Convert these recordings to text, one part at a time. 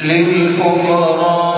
للفقراء.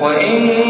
وإن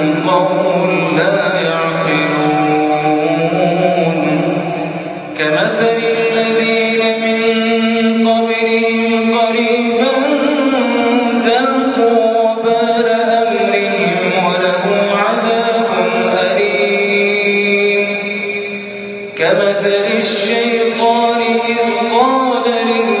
كمثل الشيطان إذ قال للناس